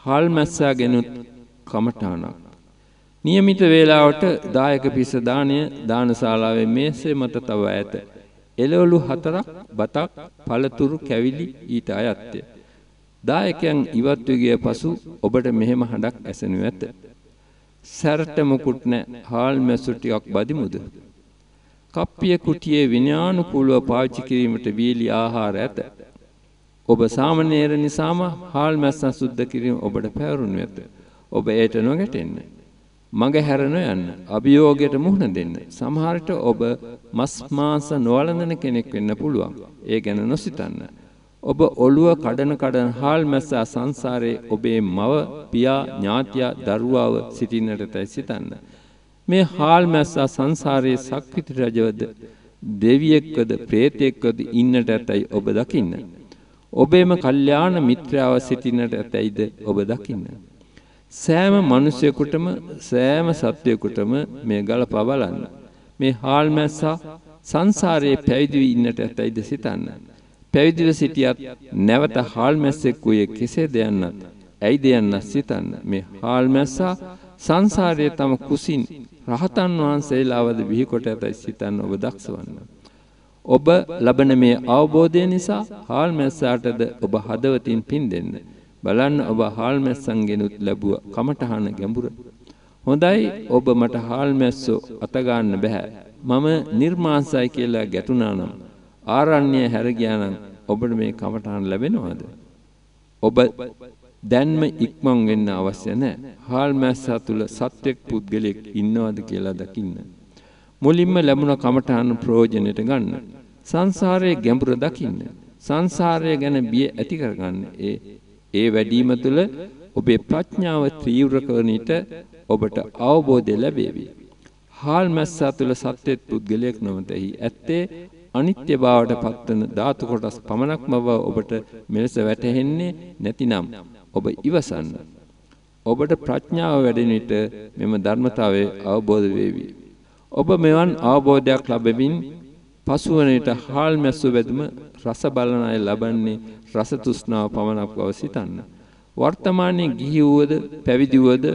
හාල් මැස්සාගෙනුත් කමඨාණක්. નિયમિત වේලාවට දායක පිස දාණය දානශාලාවේ මේසේ මත තව ඇත. එළවලු හතරක් බතක් පළතුරු කැවිලි ඊට අයත්ය. දායකයන් ඉවත් වී පසු ඔබට මෙහෙම හඬක් ඇසෙනු ඇත. සැරට මුකුත් නැ හාල් මැස්සු ටිකක් බදිමුද? කප්පිය කුටියේ විනයානුකූලව පාවිච්චි කිරීමට වීලි ආහාර ඇත. ඔබ සාමණේර නිසාම හාල් මැස්සන් සුද්ධ කිරීම ඔබට පැවරුණු ඇත. ඔබ ඒට නොගැටෙන්න. මග හැර නොයන්න. අභියෝගයට මුහුණ දෙන්න. සමහරට ඔබ මස් මාංශ නොවළඳන කෙනෙක් වෙන්න පුළුවන්. ඒ ගැන නොසිතන්න. ඔබ ඔළුව කඩන කඩන හාල් මැස්සා සංසාරේ ඔබේ මව, පියා, ඥාතියා, දරුවාව සිටින්නට තැයි සිතන්න. මේ හාල් මැස්සා සංසාරයේ සක්විති රජවද දෙවියෙක්වද ප්‍රේතයෙක්වද ඉන්නට ඇතැයි ඔබ දකින්න. ඔබේම කල්යාණ මිත්‍රාව සිටින්නට ඇතැයිද ඔබ දකින්න. සෑම මිනිසෙකුටම සෑම සත්වයකුටම මේ ගලපා බලන්න. මේ හාල් මැස්සා සංසාරයේ පැවිදි ඉන්නට ඇතැයිද සිතන්න. පැවිදිව සිටියත් නැවත හාල් මැස්සෙක් වූයේ කෙසේද යන්නත් ඇයිද යන්නත් සිතන්න. මේ හාල් මැස්සා සංසාරයේ තම කුසින් රහතන් වහන්සේලාවද බිහිකොට ඇතයි සිතන්න ඔබ දක්ෂ වන්න. ඔබ ලබන මේ අවබෝධය නිසා හාල් මැස්සාටද ඔබ හදවතින් පින් දෙන්න. බලන්න ඔබ හාල් මැස්සන්ගෙනුත් ලැබුව කමටහන ගැඹුර. හොඳයි ඔබ මට හාල් මැස්සෝ අත ගන්න බෑ. මම නිර්මාංශයි කියලා ගැටුණා නම් ආරණ්‍ය හැර ගියා නම් ඔබට මේ කමටහන් ලැබෙනවද? ඔබ දැන්ම ඉක්මන් වෙන්න අවශ්‍ය නැහැ. හාල් මැස්සා තුල සත්‍යක් පුද්ගලෙක් ඉන්නවද කියලා දකින්න. මුලින්ම ලැබුණ කමඨාන ප්‍රයෝජනෙට ගන්න. සංසාරයේ ගැඹුර දකින්න. සංසාරය ගැන බිය ඇති කරගන්න. ඒ ඒ වැඩිම තුල ඔබේ ප්‍රඥාව තීව්‍ර කරන විට ඔබට අවබෝධය ලැබේවි. හාල් මැස්සා තුල සත්‍යෙත් පුද්ගලයෙක් නොමැතෙහි ඇත්තේ අනිත්‍ය භාවයට පත්වන ධාතු කොටස් පමණක්ම බව ඔබට මෙලෙස වැටහෙන්නේ නැතිනම් ඔබ ඉවසන්න. ඔබට ප්‍රඥාව වැඩෙන විට මෙම ධර්මතාවය අවබෝධ වේවි. ඔබ මෙවන් අවබෝධයක් ලැබෙමින් පසුවන විට හාල් මැස්සු වැදුම රස බලන අය ලබන්නේ රස තෘෂ්ණාව පමණක් බව සිතන්න. වර්තමානයේ ගිහි වූද පැවිදි වූද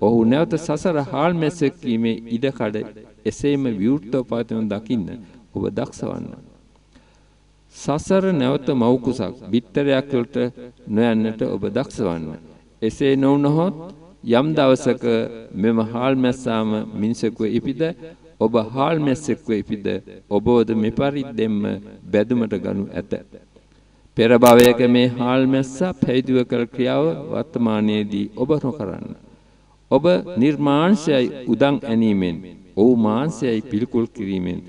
ඔහු නැවත සසර හාල් මැස්සෙක් වීමේ ඉඩකඩ එසේම විවෘතව පවතින දකින්න ඔබ දක්ෂවන්න. සසර නැවත මෞකුසක් බිත්තරයක් වලට නොයන්නට ඔබ දක්ෂවන්න. එසේ නොවුනහොත් යම් දවසක මෙම හාල් මැස්සාම මිනිසෙකුව ඉපිද ඔබ හාල් මැස්සෙක්ව ඉපිද ඔබවද මෙපරිද්දෙන්ම බැදුමට ගනු ඇත. පෙර භවයක මේ හාල් මැස්සා පැවිදිව කළ ක්‍රියාව වර්තමානයේදී ඔබ නොකරන්න. ඔබ නිර්මාංශයයි උදන් ඇනීමෙන්, ඔව් මාංශයයි පිළිකුල් කිරීමෙන්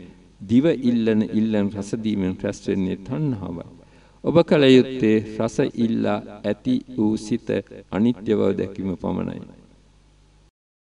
දිව ඉල්ලන ඉල්ලන රස දීමෙන් රැස් වෙන්නේ තණ්හාවයි. ඔබ කල යුත්තේ රස ඉල්ලා ඇති වූ සිත අනිත්‍ය බව දැකීම පමණයි.